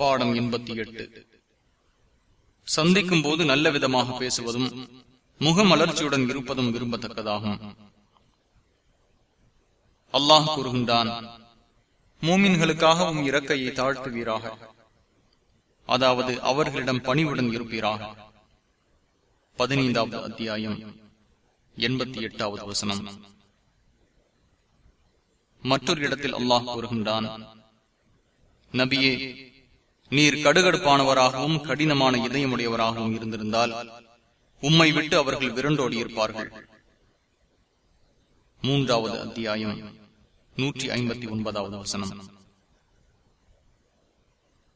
பாடம் எண்பத்தி எட்டு. சந்திக்கும் போது நல்ல விதமாக பேசுவதும் முகமலர்ச்சியுடன் இருப்பதும் விரும்பத்தக்கதாகும். அல்லாஹ் கூறுகின்றான் மூமின்களுக்காகவும் இறக்கையை தாழ்த்துவீராக. அதாவது அவர்களிடம் பணிவுடன் இருப்பீராக. பதினைந்தாவது அத்தியாயம் எண்பத்தி எட்டாவது வசனம். மற்றொரு இடத்தில் அல்லாஹ் கூறுகின்றான் நபியே நீர் கடுகடுப்பானவராகவும் கடினமான இதயமுடையவராகவும் இருந்திருந்தால் உம்மை விட்டு அவர்கள் விரண்டோடி இருப்பார்கள். மூன்றாவது அத்தியாயம் நூற்றி ஐம்பத்தி ஒன்பதாவது வசனம்.